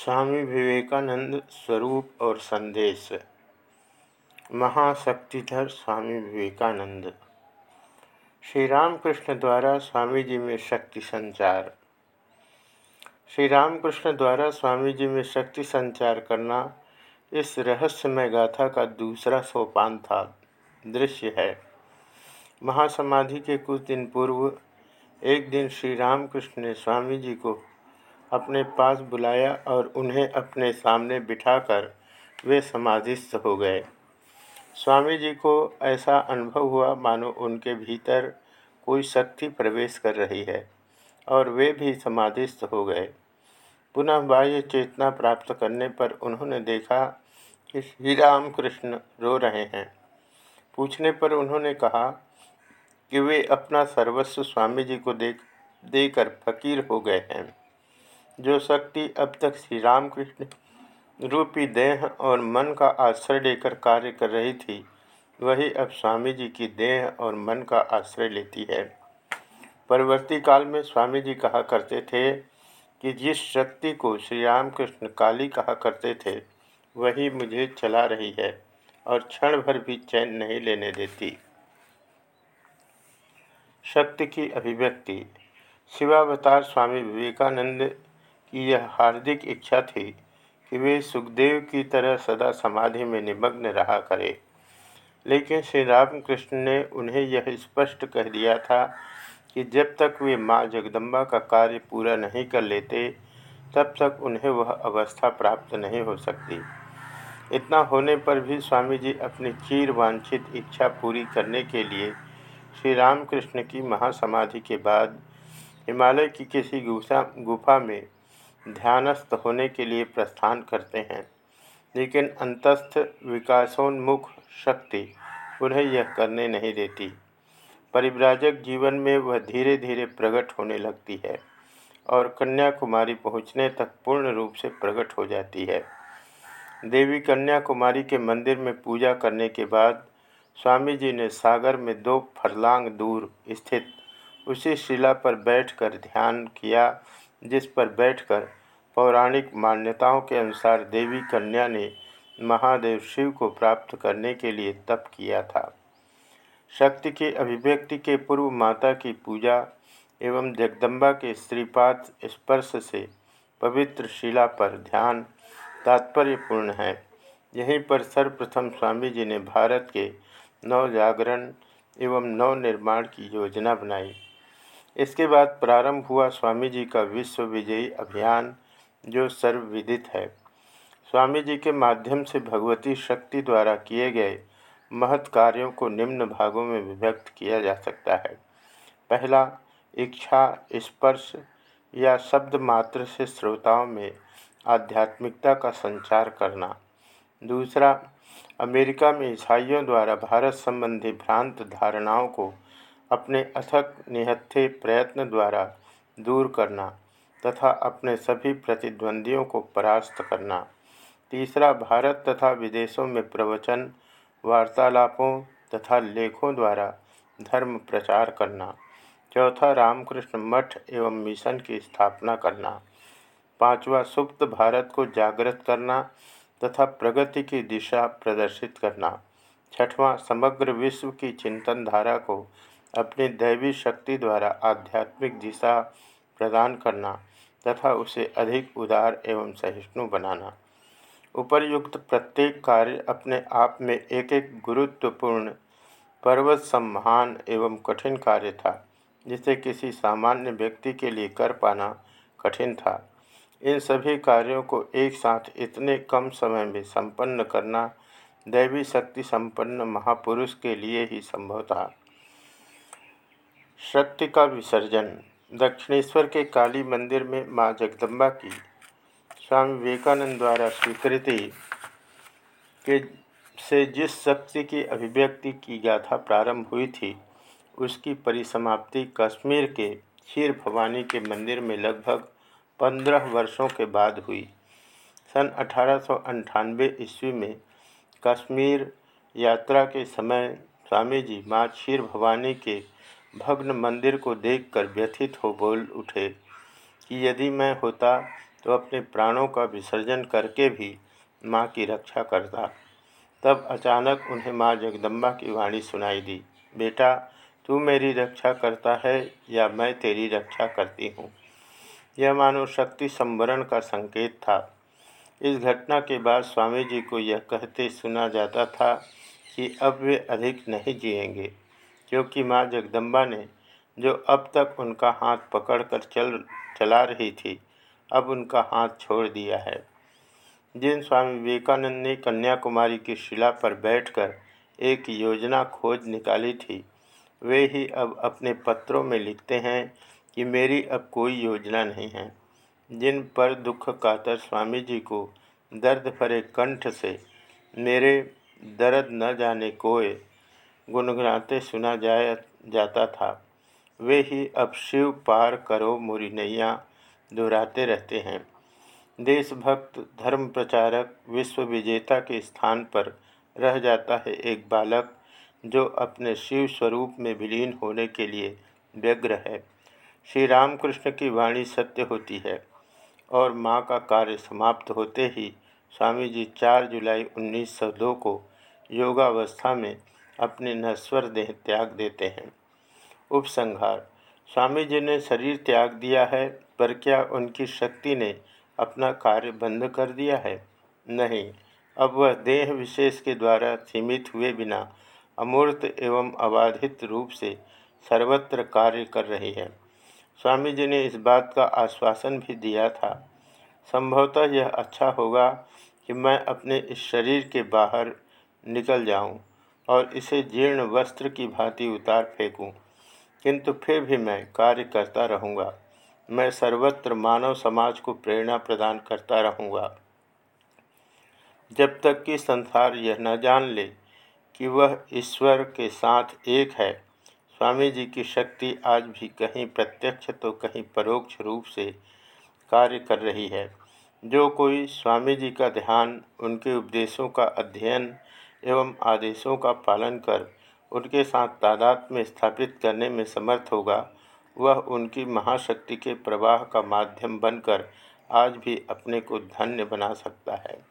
स्वामी विवेकानंद स्वरूप और संदेश। महाशक्तिधर स्वामी विवेकानंद। श्री रामकृष्ण द्वारा स्वामी जी में शक्ति संचार। श्री रामकृष्ण द्वारा स्वामी जी में शक्ति संचार करना इस रहस्यमय गाथा का दूसरा सोपान था, दृश्य है। महासमाधि के कुछ दिन पूर्व एक दिन श्री रामकृष्ण ने स्वामी जी को अपने पास बुलाया और उन्हें अपने सामने बिठाकर वे समाधिस्थ हो गए। स्वामी जी को ऐसा अनुभव हुआ, मानो उनके भीतर कोई शक्ति प्रवेश कर रही है और वे भी समाधिस्थ हो गए। पुनः बाह्य चेतना प्राप्त करने पर उन्होंने देखा कि श्री राम कृष्ण रो रहे हैं। पूछने पर उन्होंने कहा कि वे अपना सर्वस्व स्वामी जी को देख, देकर फकीर हो गए हैं। जो शक्ति अब तक श्री रामकृष्ण रूपी देह और मन का आश्रय लेकर कार्य कर रही थी, वही अब स्वामी जी की देह और मन का आश्रय लेती है। परवर्ती काल में स्वामी जी कहा करते थे कि जिस शक्ति को श्री रामकृष्ण काली कहा करते थे, वही मुझे चला रही है और क्षण भर भी चैन नहीं लेने देती। शक्ति की अभिव्यक्ति, शिवावतार स्वामी विवेकानंद की यह हार्दिक इच्छा थी कि वे सुखदेव की तरह सदा समाधि में निमग्न रहा करें। लेकिन श्री रामकृष्ण ने उन्हें यह स्पष्ट कह दिया था कि जब तक वे माँ जगदम्बा का कार्य पूरा नहीं कर लेते, तब तक उन्हें वह अवस्था प्राप्त नहीं हो सकती। इतना होने पर भी स्वामी जी अपनी चीर वांछित इच्छा पूरी करने के लिए श्री रामकृष्ण की महासमाधि के बाद हिमालय की किसी गुफा गुफा में ध्यानस्थ होने के लिए प्रस्थान करते हैं, लेकिन अंतस्थ विकासोन्मुख शक्ति उन्हें यह करने नहीं देती। परिव्राजक जीवन में वह धीरे धीरे प्रकट होने लगती है और कन्याकुमारी पहुँचने तक पूर्ण रूप से प्रकट हो जाती है। देवी कन्याकुमारी के मंदिर में पूजा करने के बाद स्वामी जी ने सागर में दो फरलांग दूर स्थित उसी शिला पर बैठकर ध्यान किया जिस पर बैठकर पौराणिक मान्यताओं के अनुसार देवी कन्या ने महादेव शिव को प्राप्त करने के लिए तप किया था। शक्ति के अभिव्यक्ति के पूर्व माता की पूजा एवं जगदम्बा के स्त्रीपात स्पर्श से पवित्र शिला पर ध्यान तात्पर्यपूर्ण है। यहीं पर सर्वप्रथम स्वामी जी ने भारत के नव जागरण एवं नव निर्माण की योजना बनाई। इसके बाद प्रारंभ हुआ स्वामी जी का विश्व विजयी अभियान, जो सर्वविदित है। स्वामी जी के माध्यम से भगवती शक्ति द्वारा किए गए महत् कार्यों को निम्न भागों में विभक्त किया जा सकता है। पहला, इच्छा, स्पर्श या शब्द मात्र से श्रोताओं में आध्यात्मिकता का संचार करना। दूसरा, अमेरिका में ईसाइयों द्वारा भारत संबंधी भ्रांत धारणाओं को अपने अथक निहत्थे प्रयत्न द्वारा दूर करना तथा अपने सभी प्रतिद्वंदियों को परास्त करना। तीसरा, भारत तथा विदेशों में प्रवचन, वार्तालापों तथा लेखों द्वारा धर्म प्रचार करना। चौथा, रामकृष्ण मठ एवं मिशन की स्थापना करना। पांचवा, सुप्त भारत को जागृत करना तथा प्रगति की दिशा प्रदर्शित करना। छठवां, समग्र विश्व की चिंतन धारा को अपनी दैवी शक्ति द्वारा आध्यात्मिक दिशा प्रदान करना तथा उसे अधिक उदार एवं सहिष्णु बनाना। उपर्युक्त प्रत्येक कार्य अपने आप में एक एक गुरुत्वपूर्ण पर्वत सम्मान एवं कठिन कार्य था, जिसे किसी सामान्य व्यक्ति के लिए कर पाना कठिन था। इन सभी कार्यों को एक साथ इतने कम समय में संपन्न करना दैवी शक्ति संपन्न महापुरुष के लिए ही संभव था। शक्ति का विसर्जन, दक्षिणेश्वर के काली मंदिर में माँ जगदम्बा की स्वामी विवेकानंद द्वारा स्वीकृति के से जिस शक्ति की अभिव्यक्ति की गाथा प्रारंभ हुई थी, उसकी परिसमाप्ति कश्मीर के क्षीर भवानी के मंदिर में लगभग पंद्रह वर्षों के बाद हुई। सन अठारह ईस्वी में कश्मीर यात्रा के समय स्वामी जी माँ क्षीर भवानी के भग्न मंदिर को देखकर व्यथित हो बोल उठे कि यदि मैं होता तो अपने प्राणों का विसर्जन करके भी माँ की रक्षा करता। तब अचानक उन्हें माँ जगदम्बा की वाणी सुनाई दी, बेटा, तू मेरी रक्षा करता है या मैं तेरी रक्षा करती हूँ? यह मानव शक्ति संवरण का संकेत था। इस घटना के बाद स्वामी जी को यह कहते सुना जाता था कि अब वे अधिक नहीं जिएँगे। क्योंकि माँ जगदम्बा ने जो अब तक उनका हाथ पकड़कर चल, चला रही थी, अब उनका हाथ छोड़ दिया है। जिन स्वामी विवेकानंद ने कन्याकुमारी की शिला पर बैठकर एक योजना खोज निकाली थी, वे ही अब अपने पत्रों में लिखते हैं कि मेरी अब कोई योजना नहीं है। जिन पर दुख कातर स्वामी जी को दर्द भरे कंठ से मेरे दर्द न जाने कोय गुनगुनाते सुना जाया, जाता था। वे ही अब शिव पार करो मुरी नैया दोहराते रहते हैं। देशभक्त धर्म प्रचारक विश्व विजेता के स्थान पर रह जाता है एक बालक, जो अपने शिव स्वरूप में विलीन होने के लिए व्यग्र है। श्री रामकृष्ण की वाणी सत्य होती है, और माँ का कार्य समाप्त होते ही, स्वामी जी 4 जुलाई 1902 को योगावस्था में अपने नश्वर देह त्याग देते हैं। उपसंहार। स्वामी जी ने शरीर त्याग दिया है, पर क्या उनकी शक्ति ने अपना कार्य बंद कर दिया है? नहीं। अब वह देह विशेष के द्वारा सीमित हुए बिना अमूर्त एवं अबाधित रूप से सर्वत्र कार्य कर रही है। स्वामी जी ने इस बात का आश्वासन भी दिया था। संभवतः यह अच्छा होगा कि मैं अपने इस शरीर के बाहर निकल जाऊँ। और इसे जीर्ण वस्त्र की भांति उतार फेंकूं। किंतु फिर भी मैं कार्य करता रहूँगा। मैं सर्वत्र मानव समाज को प्रेरणा प्रदान करता रहूँगा। जब तक कि संसार यह न जान ले कि वह ईश्वर के साथ एक है, स्वामी जी की शक्ति आज भी कहीं प्रत्यक्ष तो कहीं परोक्ष रूप से कार्य कर रही है। जो कोई स्वामी जी का ध्यान, उनके उपदेशों का अध्ययन एवं आदेशों का पालन कर उनके साथ तादाद में स्थापित करने में समर्थ होगा। वह उनकी महाशक्ति के प्रवाह का माध्यम बनकर आज भी अपने को धन्य बना सकता है।